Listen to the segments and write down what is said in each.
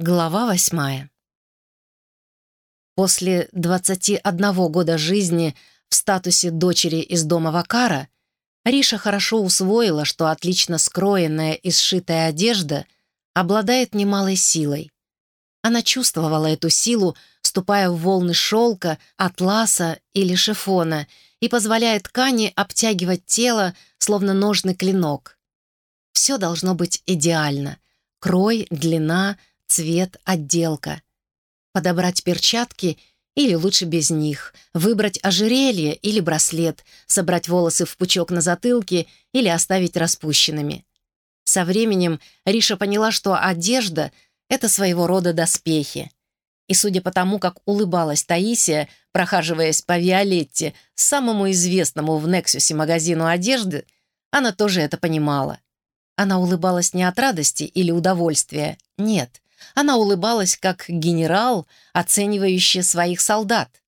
Глава восьмая. После 21 года жизни в статусе дочери из дома Вакара Риша хорошо усвоила, что отлично скроенная и сшитая одежда обладает немалой силой. Она чувствовала эту силу, ступая в волны шелка, атласа или шифона, и позволяя ткани обтягивать тело, словно ножный клинок. Все должно быть идеально. Крой, длина — цвет, отделка. Подобрать перчатки или лучше без них, выбрать ожерелье или браслет, собрать волосы в пучок на затылке или оставить распущенными. Со временем Риша поняла, что одежда — это своего рода доспехи. И судя по тому, как улыбалась Таисия, прохаживаясь по Виолетте, самому известному в Нексусе магазину одежды, она тоже это понимала. Она улыбалась не от радости или удовольствия, нет. Она улыбалась, как генерал, оценивающий своих солдат.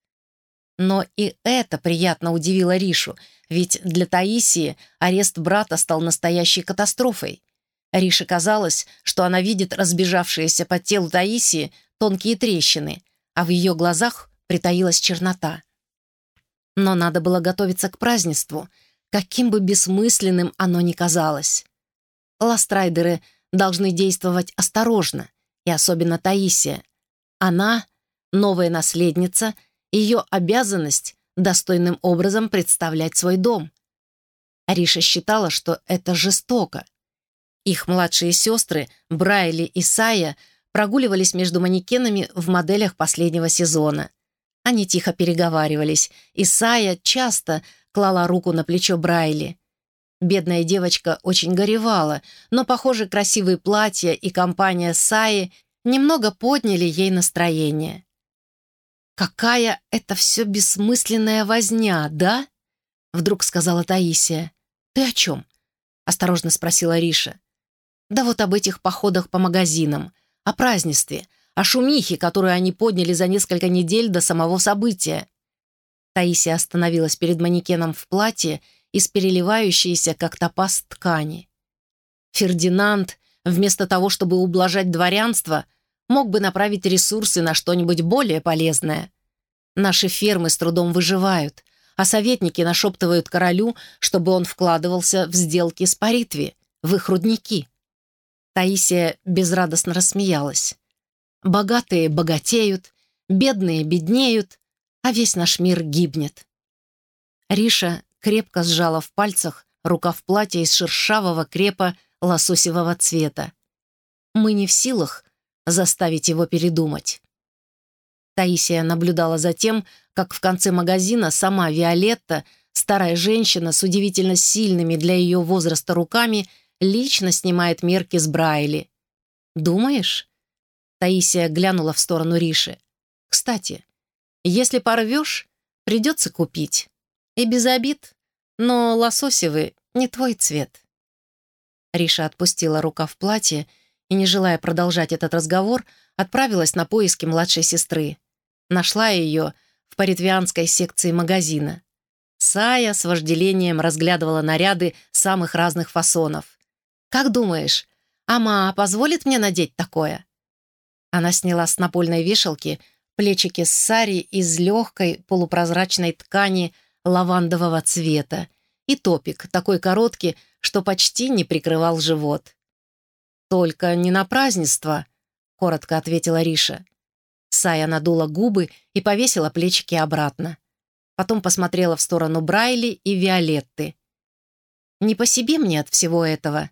Но и это приятно удивило Ришу, ведь для Таисии арест брата стал настоящей катастрофой. Рише казалось, что она видит разбежавшиеся по телу Таисии тонкие трещины, а в ее глазах притаилась чернота. Но надо было готовиться к празднеству, каким бы бессмысленным оно ни казалось. Ластрайдеры должны действовать осторожно, и особенно Таисия. Она — новая наследница, ее обязанность — достойным образом представлять свой дом. Ариша считала, что это жестоко. Их младшие сестры, Брайли и Сая, прогуливались между манекенами в моделях последнего сезона. Они тихо переговаривались, и Сая часто клала руку на плечо Брайли. Бедная девочка очень горевала, но, похоже, красивые платья и компания Саи немного подняли ей настроение. «Какая это все бессмысленная возня, да?» Вдруг сказала Таисия. «Ты о чем?» Осторожно спросила Риша. «Да вот об этих походах по магазинам, о празднестве, о шумихе, которую они подняли за несколько недель до самого события». Таисия остановилась перед манекеном в платье из переливающейся, как топаз, ткани. Фердинанд, вместо того, чтобы ублажать дворянство, мог бы направить ресурсы на что-нибудь более полезное. Наши фермы с трудом выживают, а советники нашептывают королю, чтобы он вкладывался в сделки с Паритви, в их рудники. Таисия безрадостно рассмеялась. Богатые богатеют, бедные беднеют, а весь наш мир гибнет. Риша крепко сжала в пальцах рукав платья из шершавого крепа лососевого цвета. Мы не в силах заставить его передумать. Таисия наблюдала за тем, как в конце магазина сама Виолетта, старая женщина с удивительно сильными для ее возраста руками, лично снимает мерки с Брайли. «Думаешь?» Таисия глянула в сторону Риши. «Кстати, если порвешь, придется купить. И без обид, но лососевый не твой цвет». Риша отпустила рука в платье и, не желая продолжать этот разговор, отправилась на поиски младшей сестры. Нашла ее в паритвианской секции магазина. Сая с вожделением разглядывала наряды самых разных фасонов. «Как думаешь, Ама позволит мне надеть такое?» Она сняла с напольной вешалки плечики с сари из легкой полупрозрачной ткани лавандового цвета и топик, такой короткий, что почти не прикрывал живот. «Только не на празднество», — коротко ответила Риша. Сая надула губы и повесила плечики обратно. Потом посмотрела в сторону Брайли и Виолетты. «Не по себе мне от всего этого.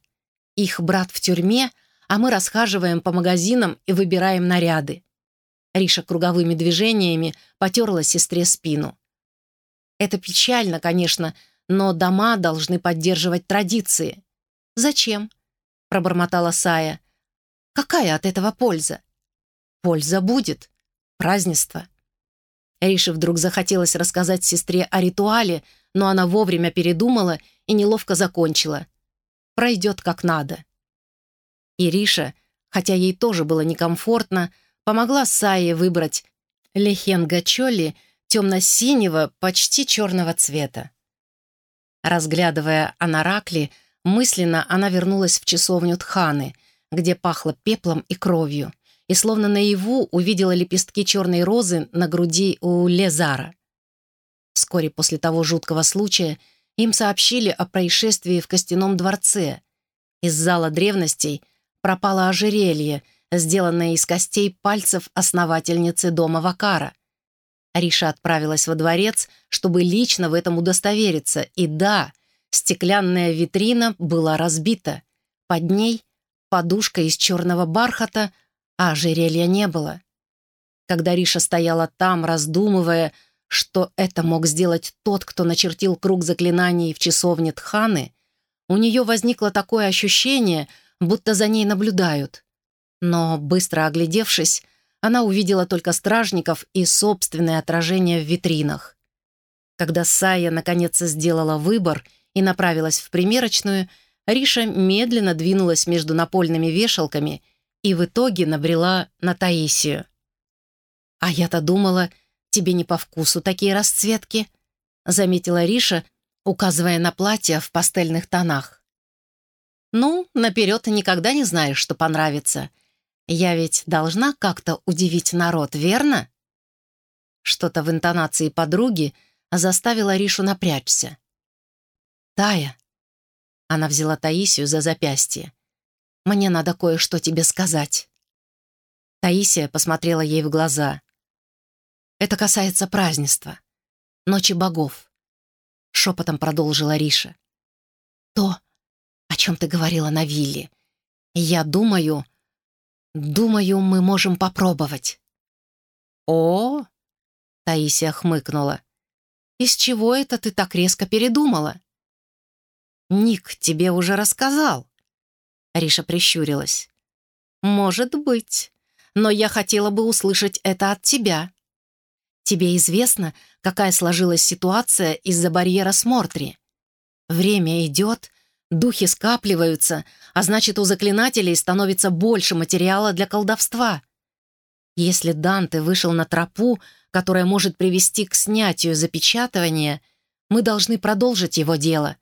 Их брат в тюрьме, а мы расхаживаем по магазинам и выбираем наряды». Риша круговыми движениями потерла сестре спину. Это печально, конечно, но дома должны поддерживать традиции. «Зачем?» — пробормотала Сая. «Какая от этого польза?» «Польза будет. Празднество». Рише вдруг захотелось рассказать сестре о ритуале, но она вовремя передумала и неловко закончила. «Пройдет как надо». И Риша, хотя ей тоже было некомфортно, помогла Сае выбрать лехенга чоли — темно-синего, почти черного цвета. Разглядывая Анаракли, мысленно она вернулась в часовню Тханы, где пахло пеплом и кровью, и словно наяву увидела лепестки черной розы на груди у Лезара. Вскоре после того жуткого случая им сообщили о происшествии в Костяном дворце. Из зала древностей пропало ожерелье, сделанное из костей пальцев основательницы дома Вакара. Ариша отправилась во дворец, чтобы лично в этом удостовериться, и да, стеклянная витрина была разбита. Под ней подушка из черного бархата, а ожерелья не было. Когда Риша стояла там, раздумывая, что это мог сделать тот, кто начертил круг заклинаний в часовне Тханы, у нее возникло такое ощущение, будто за ней наблюдают. Но, быстро оглядевшись, она увидела только стражников и собственное отражение в витринах. Когда Сая наконец сделала выбор и направилась в примерочную, Риша медленно двинулась между напольными вешалками и в итоге набрела на Таисию. «А я-то думала, тебе не по вкусу такие расцветки», заметила Риша, указывая на платье в пастельных тонах. «Ну, наперед никогда не знаешь, что понравится. Я ведь должна как-то удивить народ, верно?» Что-то в интонации подруги заставило Ришу напрячься. «Тая», она взяла Таисию за запястье. «Мне надо кое-что тебе сказать». Таисия посмотрела ей в глаза. «Это касается празднества. Ночи богов», — шепотом продолжила Риша. «То, о чем ты говорила на вилле. Я думаю... Думаю, мы можем попробовать». «О!» — Таисия хмыкнула. «Из чего это ты так резко передумала?» «Ник тебе уже рассказал». Риша прищурилась. «Может быть, но я хотела бы услышать это от тебя. Тебе известно, какая сложилась ситуация из-за барьера Смортри? Время идет, духи скапливаются, а значит, у заклинателей становится больше материала для колдовства. Если Данте вышел на тропу, которая может привести к снятию запечатывания, мы должны продолжить его дело,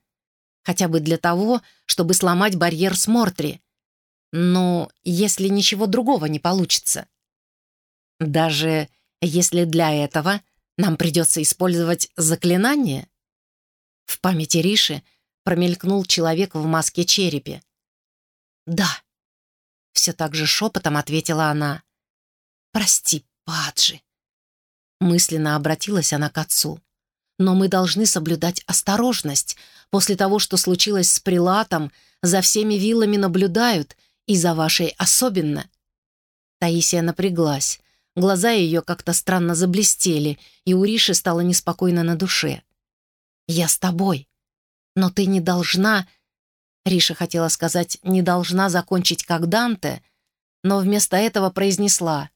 хотя бы для того, чтобы сломать барьер с Мортри. Но если ничего другого не получится. Даже если для этого нам придется использовать заклинание? В памяти Риши промелькнул человек в маске черепе. «Да», — все так же шепотом ответила она. «Прости, Паджи». Мысленно обратилась она к отцу. «Но мы должны соблюдать осторожность, После того, что случилось с Прилатом, за всеми виллами наблюдают, и за вашей особенно». Таисия напряглась. Глаза ее как-то странно заблестели, и у Риши стало неспокойно на душе. «Я с тобой. Но ты не должна...» Риша хотела сказать «не должна закончить как Данте», но вместо этого произнесла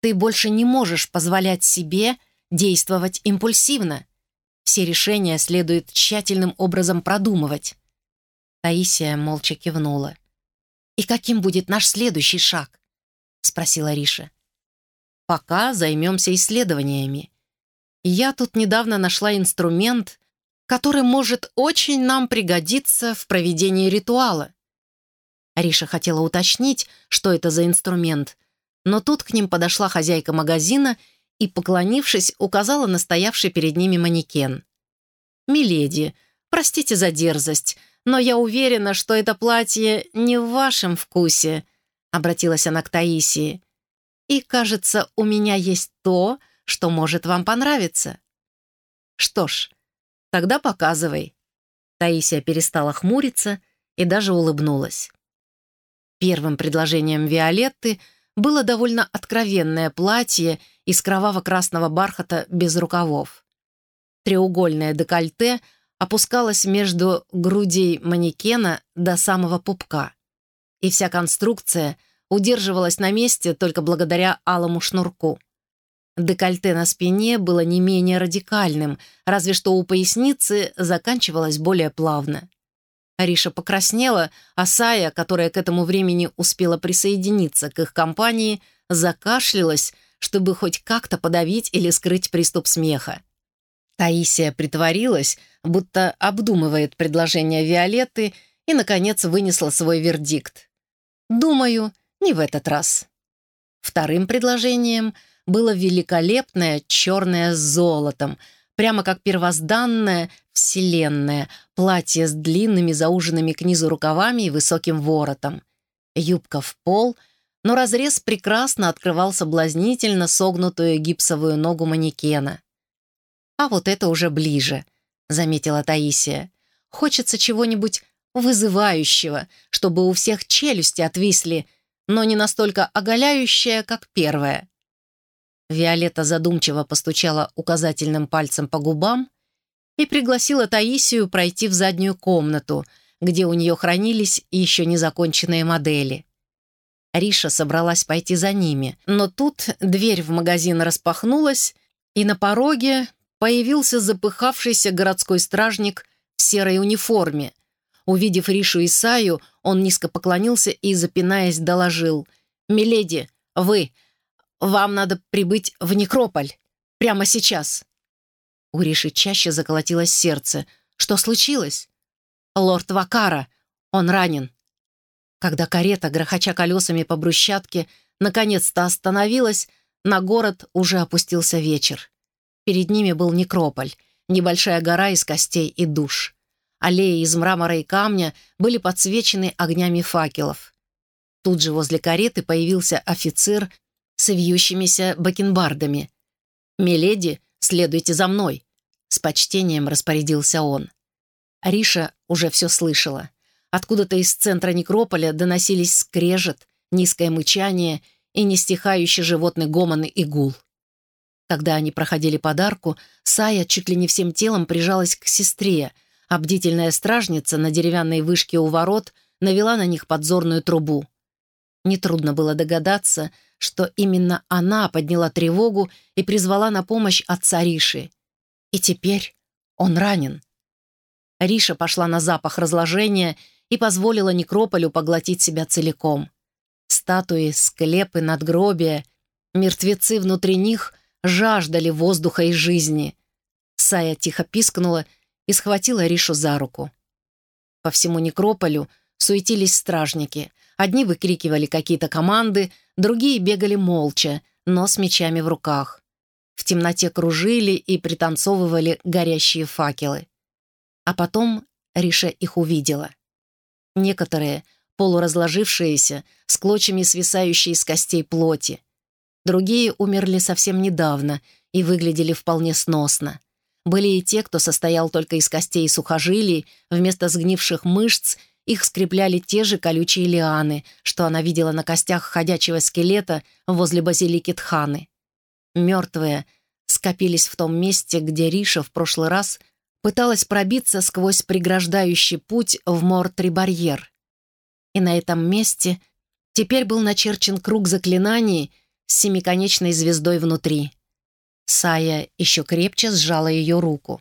«Ты больше не можешь позволять себе действовать импульсивно. Все решения следует тщательным образом продумывать. Таисия молча кивнула. «И каким будет наш следующий шаг?» — спросила Риша. «Пока займемся исследованиями. Я тут недавно нашла инструмент, который может очень нам пригодиться в проведении ритуала». Риша хотела уточнить, что это за инструмент, но тут к ним подошла хозяйка магазина и, поклонившись, указала на стоявший перед ними манекен. «Миледи, простите за дерзость, но я уверена, что это платье не в вашем вкусе», — обратилась она к Таисии. «И, кажется, у меня есть то, что может вам понравиться». «Что ж, тогда показывай». Таисия перестала хмуриться и даже улыбнулась. Первым предложением Виолетты было довольно откровенное платье из кроваво-красного бархата без рукавов. Треугольное декольте опускалось между грудей манекена до самого пупка. И вся конструкция удерживалась на месте только благодаря алому шнурку. Декольте на спине было не менее радикальным, разве что у поясницы заканчивалось более плавно. Ариша покраснела, а Сая, которая к этому времени успела присоединиться к их компании, закашлялась, чтобы хоть как-то подавить или скрыть приступ смеха. Таисия притворилась, будто обдумывает предложение Виолетты и, наконец, вынесла свой вердикт. «Думаю, не в этот раз». Вторым предложением было великолепное черное с золотом, прямо как первозданное вселенное, платье с длинными зауженными к низу рукавами и высоким воротом. Юбка в пол, но разрез прекрасно открывал соблазнительно согнутую гипсовую ногу манекена. «А вот это уже ближе», — заметила Таисия. «Хочется чего-нибудь вызывающего, чтобы у всех челюсти отвисли, но не настолько оголяющее, как первое». Виолетта задумчиво постучала указательным пальцем по губам и пригласила Таисию пройти в заднюю комнату, где у нее хранились еще незаконченные модели. Риша собралась пойти за ними, но тут дверь в магазин распахнулась, и на пороге появился запыхавшийся городской стражник в серой униформе. Увидев Ришу и Саю, он низко поклонился и, запинаясь, доложил. «Миледи, вы, вам надо прибыть в Некрополь. Прямо сейчас». У Риши чаще заколотилось сердце. «Что случилось?» «Лорд Вакара. Он ранен». Когда карета, грохоча колесами по брусчатке, наконец-то остановилась, на город уже опустился вечер. Перед ними был некрополь, небольшая гора из костей и душ. Аллеи из мрамора и камня были подсвечены огнями факелов. Тут же возле кареты появился офицер с вьющимися бакенбардами. «Миледи, следуйте за мной», — с почтением распорядился он. Риша уже все слышала. Откуда-то из центра некрополя доносились скрежет, низкое мычание и нестихающий животный гомон и гул. Когда они проходили подарку, Сая чуть ли не всем телом прижалась к сестре, а бдительная стражница на деревянной вышке у ворот навела на них подзорную трубу. Нетрудно было догадаться, что именно она подняла тревогу и призвала на помощь отца Риши. И теперь он ранен. Риша пошла на запах разложения и позволила некрополю поглотить себя целиком. Статуи, склепы, надгробия, мертвецы внутри них жаждали воздуха и жизни. Сая тихо пискнула и схватила Ришу за руку. По всему некрополю суетились стражники. Одни выкрикивали какие-то команды, другие бегали молча, но с мечами в руках. В темноте кружили и пританцовывали горящие факелы. А потом Риша их увидела. Некоторые — полуразложившиеся, с клочьями свисающие из костей плоти. Другие умерли совсем недавно и выглядели вполне сносно. Были и те, кто состоял только из костей и сухожилий, вместо сгнивших мышц их скрепляли те же колючие лианы, что она видела на костях ходячего скелета возле базилики Тханы. Мертвые скопились в том месте, где Риша в прошлый раз пыталась пробиться сквозь преграждающий путь в Мортри-барьер. И на этом месте теперь был начерчен круг заклинаний с семиконечной звездой внутри. Сая еще крепче сжала ее руку.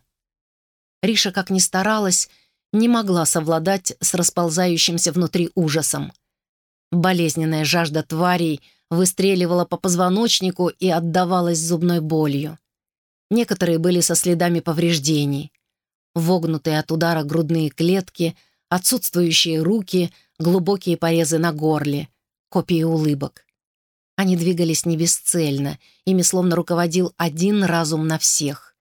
Риша, как ни старалась, не могла совладать с расползающимся внутри ужасом. Болезненная жажда тварей выстреливала по позвоночнику и отдавалась зубной болью. Некоторые были со следами повреждений вогнутые от удара грудные клетки, отсутствующие руки, глубокие порезы на горле, копии улыбок. Они двигались не бесцельно, ими словно руководил один разум на всех.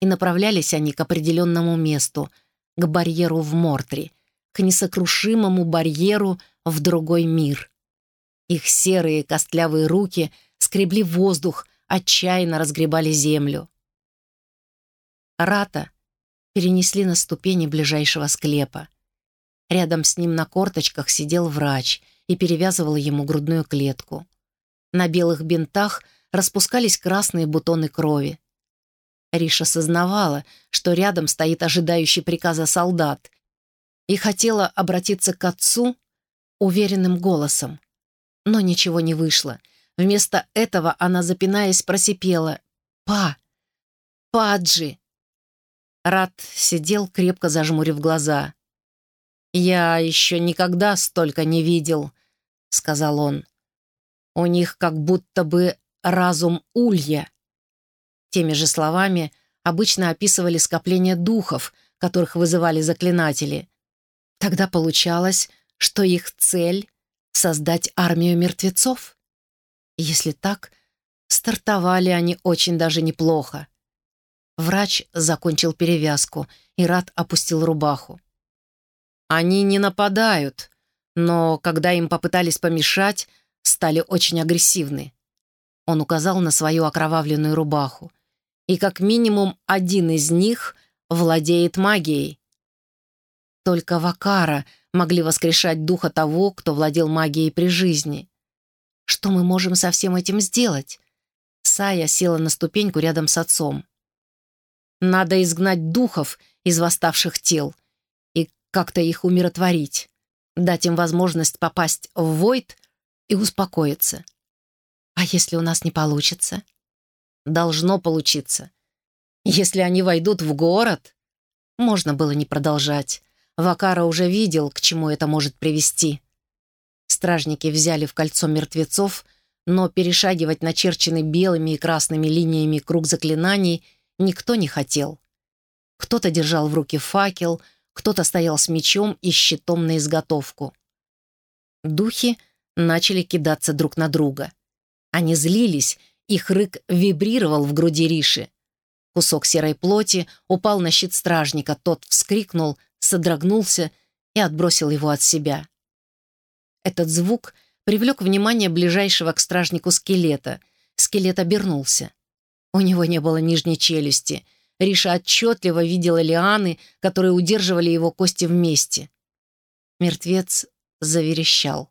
И направлялись они к определенному месту, к барьеру в Мортре, к несокрушимому барьеру в другой мир. Их серые костлявые руки скребли воздух, отчаянно разгребали землю. Рата — перенесли на ступени ближайшего склепа. Рядом с ним на корточках сидел врач и перевязывал ему грудную клетку. На белых бинтах распускались красные бутоны крови. Риша сознавала, что рядом стоит ожидающий приказа солдат, и хотела обратиться к отцу уверенным голосом. Но ничего не вышло. Вместо этого она, запинаясь, просипела «Па! Паджи!» Рад сидел, крепко зажмурив глаза. «Я еще никогда столько не видел», — сказал он. «У них как будто бы разум улья». Теми же словами обычно описывали скопление духов, которых вызывали заклинатели. Тогда получалось, что их цель — создать армию мертвецов. Если так, стартовали они очень даже неплохо. Врач закончил перевязку, и Рад опустил рубаху. Они не нападают, но когда им попытались помешать, стали очень агрессивны. Он указал на свою окровавленную рубаху. И как минимум один из них владеет магией. Только Вакара могли воскрешать духа того, кто владел магией при жизни. Что мы можем со всем этим сделать? Сая села на ступеньку рядом с отцом. Надо изгнать духов из восставших тел и как-то их умиротворить, дать им возможность попасть в Войд и успокоиться. А если у нас не получится? Должно получиться. Если они войдут в город... Можно было не продолжать. Вакара уже видел, к чему это может привести. Стражники взяли в кольцо мертвецов, но перешагивать начерченный белыми и красными линиями круг заклинаний никто не хотел. Кто-то держал в руке факел, кто-то стоял с мечом и щитом на изготовку. Духи начали кидаться друг на друга. Они злились, их рык вибрировал в груди Риши. Кусок серой плоти упал на щит стражника, тот вскрикнул, содрогнулся и отбросил его от себя. Этот звук привлек внимание ближайшего к стражнику скелета. Скелет обернулся. У него не было нижней челюсти. Риша отчетливо видела лианы, которые удерживали его кости вместе. Мертвец заверещал.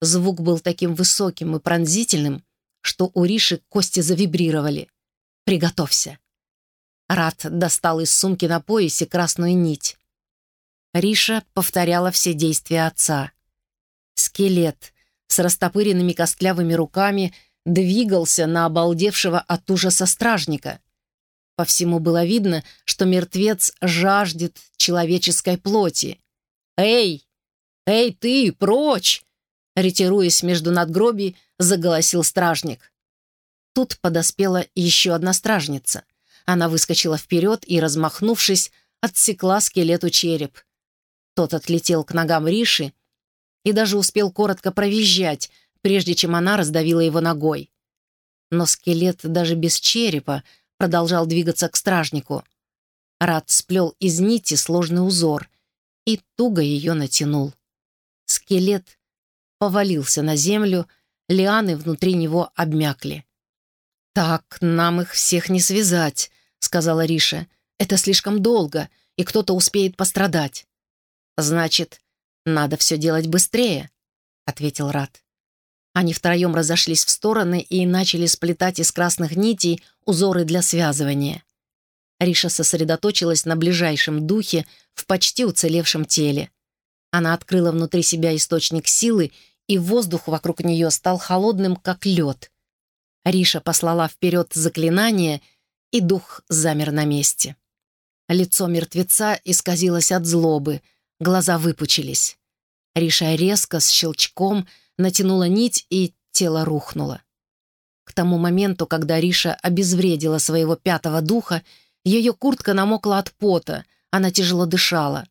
Звук был таким высоким и пронзительным, что у Риши кости завибрировали. «Приготовься!» Рад достал из сумки на поясе красную нить. Риша повторяла все действия отца. Скелет с растопыренными костлявыми руками двигался на обалдевшего от ужаса стражника. По всему было видно, что мертвец жаждет человеческой плоти. «Эй! Эй, ты, прочь!» Ретируясь между надгробий, заголосил стражник. Тут подоспела еще одна стражница. Она выскочила вперед и, размахнувшись, отсекла скелету череп. Тот отлетел к ногам Риши и даже успел коротко провизжать, прежде чем она раздавила его ногой. Но скелет даже без черепа продолжал двигаться к стражнику. Рад сплел из нити сложный узор и туго ее натянул. Скелет повалился на землю, лианы внутри него обмякли. «Так, нам их всех не связать», — сказала Риша. «Это слишком долго, и кто-то успеет пострадать». «Значит, надо все делать быстрее», — ответил Рат. Они втроем разошлись в стороны и начали сплетать из красных нитей узоры для связывания. Риша сосредоточилась на ближайшем духе в почти уцелевшем теле. Она открыла внутри себя источник силы, и воздух вокруг нее стал холодным, как лед. Риша послала вперед заклинание, и дух замер на месте. Лицо мертвеца исказилось от злобы — Глаза выпучились. Риша резко, с щелчком, натянула нить, и тело рухнуло. К тому моменту, когда Риша обезвредила своего пятого духа, ее куртка намокла от пота, она тяжело дышала.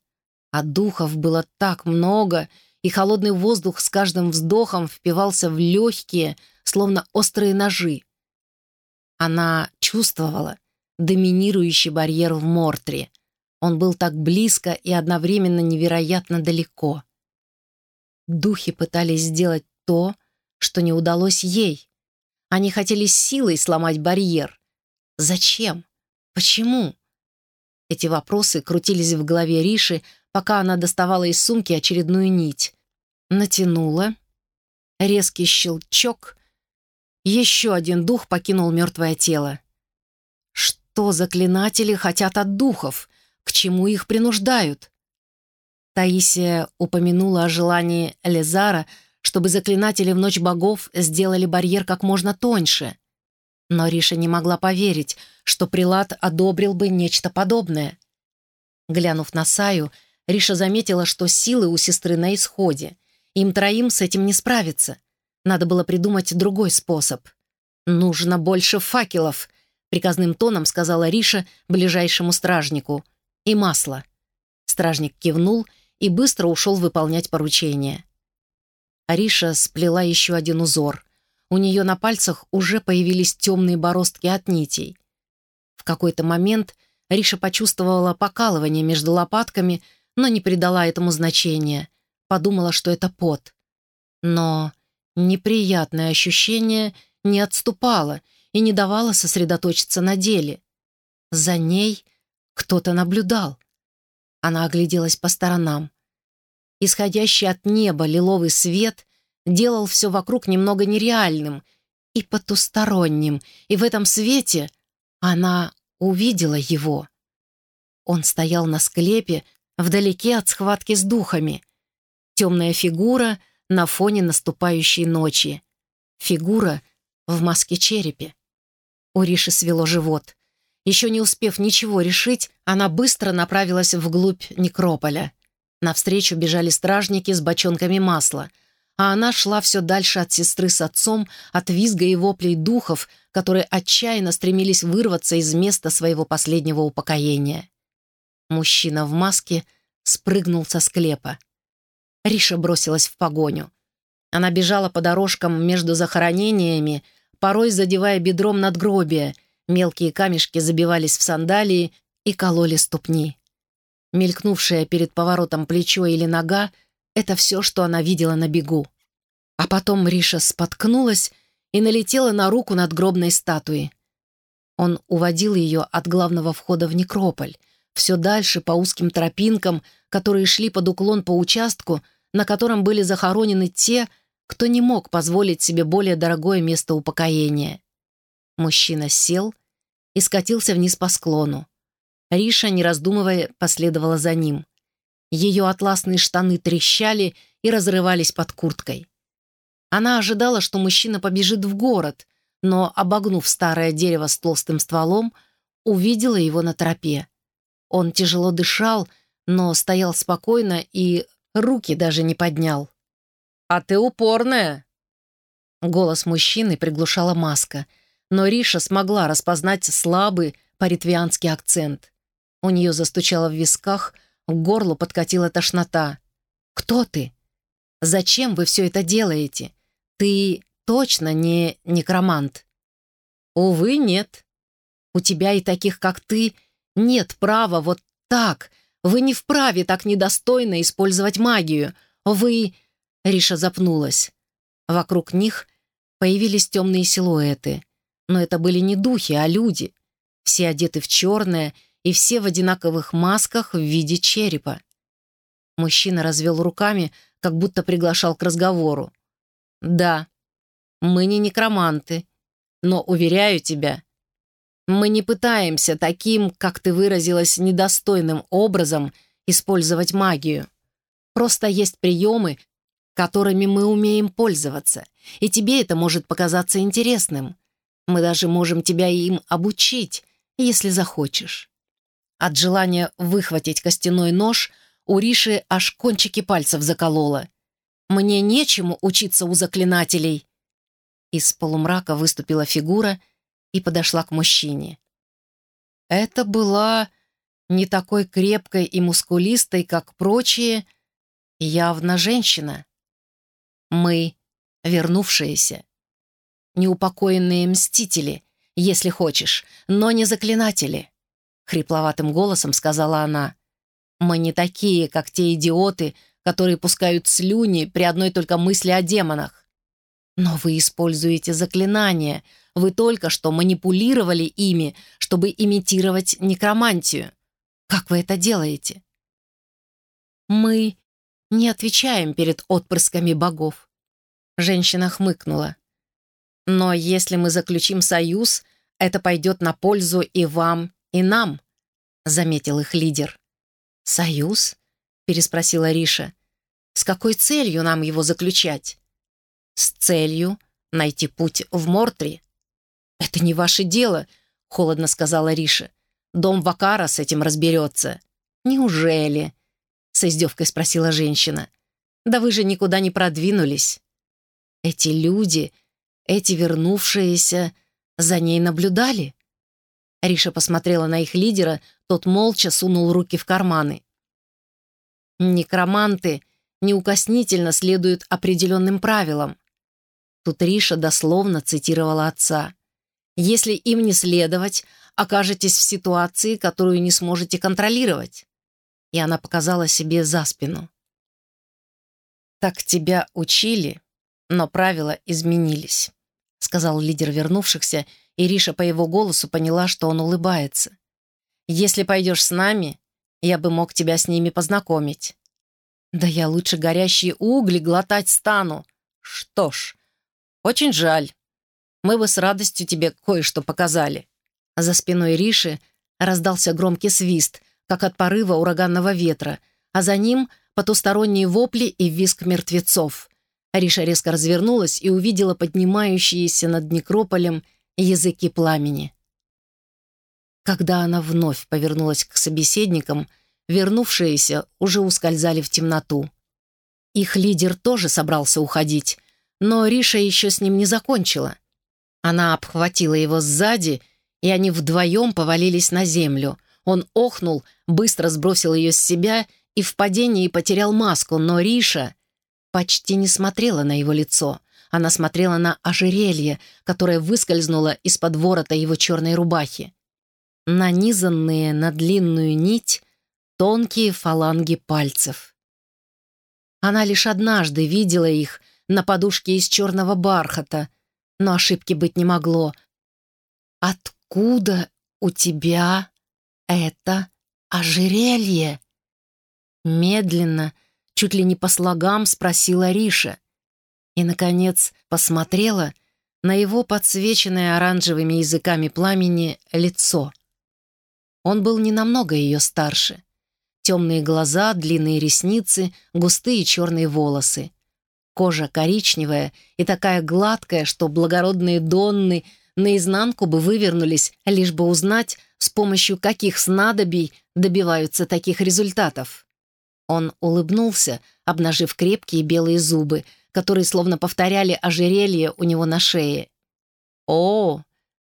А духов было так много, и холодный воздух с каждым вздохом впивался в легкие, словно острые ножи. Она чувствовала доминирующий барьер в Мортре, он был так близко и одновременно невероятно далеко. Духи пытались сделать то, что не удалось ей. Они хотели силой сломать барьер. Зачем? Почему? Эти вопросы крутились в голове Риши, пока она доставала из сумки очередную нить. Натянула. Резкий щелчок. Еще один дух покинул мертвое тело. Что заклинатели хотят от духов? К чему их принуждают? Таисия упомянула о желании Лезара, чтобы заклинатели в Ночь Богов сделали барьер как можно тоньше. Но Риша не могла поверить, что Прилад одобрил бы нечто подобное. Глянув на Саю, Риша заметила, что силы у сестры на исходе. Им троим с этим не справиться. Надо было придумать другой способ. «Нужно больше факелов», — приказным тоном сказала Риша ближайшему стражнику — и масло». Стражник кивнул и быстро ушел выполнять поручение. Ариша сплела еще один узор. у нее на пальцах уже появились темные бороздки от нитей. В какой-то момент Риша почувствовала покалывание между лопатками, но не придала этому значения. Подумала, что это пот. Но неприятное ощущение не отступало и не давало сосредоточиться на деле. За ней кто-то наблюдал. Она огляделась по сторонам. Исходящий от неба лиловый свет делал все вокруг немного нереальным и потусторонним, и в этом свете она увидела его. Он стоял на склепе, вдалеке от схватки с духами. Темная фигура на фоне наступающей ночи. Фигура в маске черепе. У Риши свело живот. Еще не успев ничего решить, она быстро направилась вглубь некрополя. Навстречу бежали стражники с бочонками масла — а она шла все дальше от сестры с отцом, от визга и воплей духов, которые отчаянно стремились вырваться из места своего последнего упокоения. Мужчина в маске спрыгнул со склепа. Риша бросилась в погоню. Она бежала по дорожкам между захоронениями, порой задевая бедром надгробия, мелкие камешки забивались в сандалии и кололи ступни. Мелькнувшее перед поворотом плечо или нога — это все, что она видела на бегу. А потом Риша споткнулась и налетела на руку надгробной статуи. Он уводил ее от главного входа в некрополь, все дальше по узким тропинкам, которые шли под уклон по участку, на котором были захоронены те, кто не мог позволить себе более дорогое место упокоения. Мужчина сел и скатился вниз по склону. Риша, не раздумывая, последовала за ним. Ее атласные штаны трещали и разрывались под курткой. Она ожидала, что мужчина побежит в город, но, обогнув старое дерево с толстым стволом, увидела его на тропе. Он тяжело дышал, но стоял спокойно и руки даже не поднял. «А ты упорная!» Голос мужчины приглушала маска, но Риша смогла распознать слабый паритвианский акцент. У нее застучало в висках — к горлу подкатила тошнота. «Кто ты? Зачем вы все это делаете? Ты точно не некромант?» «Увы, нет. У тебя и таких, как ты, нет права вот так. Вы не вправе так недостойно использовать магию. Вы...» Риша запнулась. Вокруг них появились темные силуэты. Но это были не духи, а люди. Все одеты в черное — и все в одинаковых масках в виде черепа. Мужчина развел руками, как будто приглашал к разговору. «Да, мы не некроманты, но, уверяю тебя, мы не пытаемся таким, как ты выразилась, недостойным образом использовать магию. Просто есть приемы, которыми мы умеем пользоваться, и тебе это может показаться интересным. Мы даже можем тебя им обучить, если захочешь. От желания выхватить костяной нож у Риши аж кончики пальцев закололо. «Мне нечему учиться у заклинателей!» Из полумрака выступила фигура и подошла к мужчине. Это была не такой крепкой и мускулистой, как прочие, явно женщина. Мы — вернувшиеся. Неупокоенные мстители, если хочешь, но не заклинатели. Хрипловатым голосом сказала она. «Мы не такие, как те идиоты, которые пускают слюни при одной только мысли о демонах. Но вы используете заклинания. Вы только что манипулировали ими, чтобы имитировать некромантию. Как вы это делаете?» «Мы не отвечаем перед отпрысками богов». Женщина хмыкнула. «Но если мы заключим союз, это пойдет на пользу и вам, и нам», — заметил их лидер. «Союз?» — переспросила Риша. «С какой целью нам его заключать?» «С целью найти путь в Мортри». «Это не ваше дело», — холодно сказала Риша. «Дом Вакара с этим разберется». «Неужели?» — с издевкой спросила женщина. «Да вы же никуда не продвинулись». «Эти люди, эти вернувшиеся, за ней наблюдали?» Риша посмотрела на их лидера, тот молча сунул руки в карманы. Некроманты неукоснительно следуют определенным правилам. Тут Риша дословно цитировала отца. «Если им не следовать, окажетесь в ситуации, которую не сможете контролировать». И она показала себе за спину. «Так тебя учили, но правила изменились», — сказал лидер вернувшихся, и Риша по его голосу поняла, что он улыбается. «Если пойдешь с нами, я бы мог тебя с ними познакомить». «Да я лучше горящие угли глотать стану». «Что ж, очень жаль. Мы бы с радостью тебе кое-что показали». За спиной Риши раздался громкий свист, как от порыва ураганного ветра, а за ним потусторонние вопли и визг мертвецов. Риша резко развернулась и увидела поднимающиеся над некрополем языки пламени. Когда она вновь повернулась к собеседникам, вернувшиеся уже ускользали в темноту. Их лидер тоже собрался уходить, но Риша еще с ним не закончила. Она обхватила его сзади, и они вдвоем повалились на землю. Он охнул, быстро сбросил ее с себя и в падении потерял маску, но Риша почти не смотрела на его лицо. Она смотрела на ожерелье, которое выскользнуло из-под ворота его черной рубахи. Нанизанные на длинную нить тонкие фаланги пальцев. Она лишь однажды видела их на подушке из черного бархата, но ошибки быть не могло. «Откуда у тебя это ожерелье?» Медленно, чуть ли не по слогам спросила Риша. И, наконец, посмотрела на его подсвеченное оранжевыми языками пламени лицо. Он был не намного ее старше. Темные глаза, длинные ресницы, густые черные волосы. Кожа коричневая и такая гладкая, что благородные донны наизнанку бы вывернулись, лишь бы узнать, с помощью каких снадобий добиваются таких результатов. Он улыбнулся, обнажив крепкие белые зубы, которые словно повторяли ожерелье у него на шее. «О,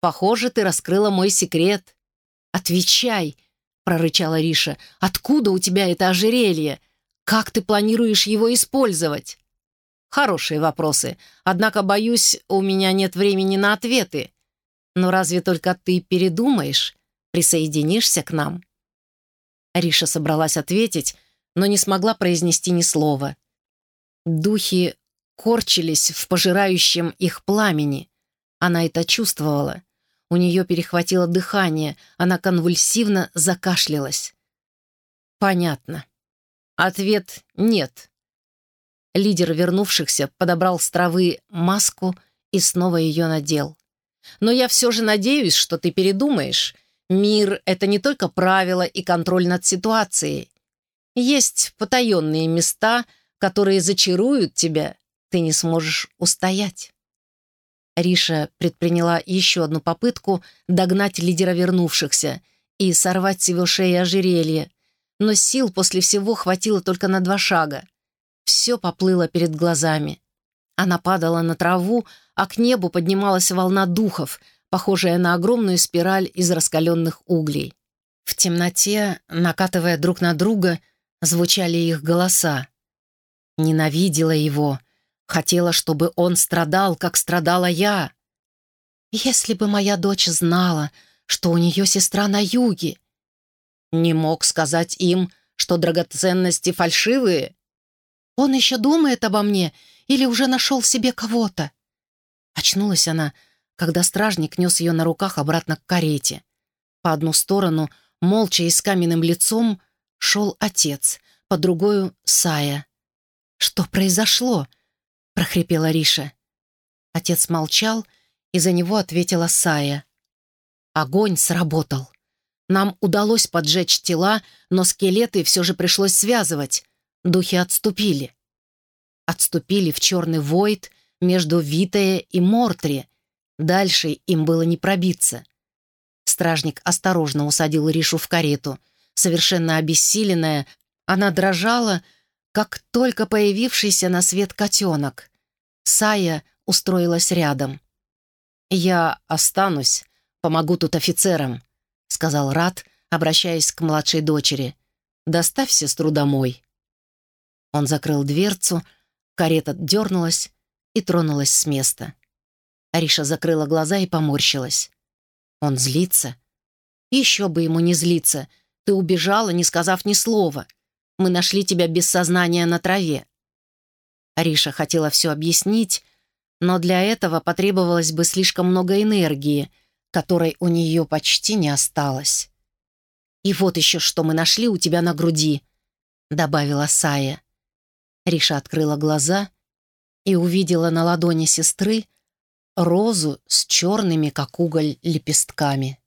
похоже, ты раскрыла мой секрет. Отвечай!» — прорычала Риша. «Откуда у тебя это ожерелье? Как ты планируешь его использовать?» Хорошие вопросы. Однако, боюсь, у меня нет времени на ответы. Но разве только ты передумаешь, присоединишься к нам?» Риша собралась ответить, но не смогла произнести ни слова. Духи корчились в пожирающем их пламени. Она это чувствовала. У нее перехватило дыхание, она конвульсивно закашлялась. «Понятно. Ответ — нет. Лидер вернувшихся подобрал с травы маску и снова ее надел. «Но я все же надеюсь, что ты передумаешь. Мир — это не только правила и контроль над ситуацией. Есть потаенные места, которые зачаруют тебя, ты не сможешь устоять». Риша предприняла еще одну попытку догнать лидера вернувшихся и сорвать с его шеи ожерелье, но сил после всего хватило только на два шага. Все поплыло перед глазами. Она падала на траву, а к небу поднималась волна духов, похожая на огромную спираль из раскаленных углей. В темноте, накатывая друг на друга, звучали их голоса. Ненавидела его, хотела, чтобы он страдал, как страдала я. Если бы моя дочь знала, что у нее сестра на юге. Не мог сказать им, что драгоценности фальшивые? Он еще думает обо мне или уже нашел себе кого-то?» Очнулась она, когда стражник нес ее на руках обратно к карете. По одну сторону, молча и с каменным лицом, шел отец, по другую — Сая. «Что произошло?» — прохрипела Риша. Отец молчал, и за него ответила Сая. «Огонь сработал. Нам удалось поджечь тела, но скелеты все же пришлось связывать. Духи отступили. Отступили в черный войд между Витая и Мортри. Дальше им было не пробиться. Стражник осторожно усадил Ришу в карету. Совершенно обессиленная, она дрожала, как только появившийся на свет котенок. Сая устроилась рядом. «Я останусь, помогу тут офицерам», — сказал Рат, обращаясь к младшей дочери. «Доставь сестру домой». Он закрыл дверцу, карета дернулась, и тронулась с места. Ариша закрыла глаза и поморщилась. Он злится? Еще бы ему не злиться. Ты убежала, не сказав ни слова. Мы нашли тебя без сознания на траве. Ариша хотела все объяснить, но для этого потребовалось бы слишком много энергии, которой у нее почти не осталось. «И вот еще что мы нашли у тебя на груди», — добавила Сая. Риша открыла глаза и увидела на ладони сестры розу с черными, как уголь, лепестками.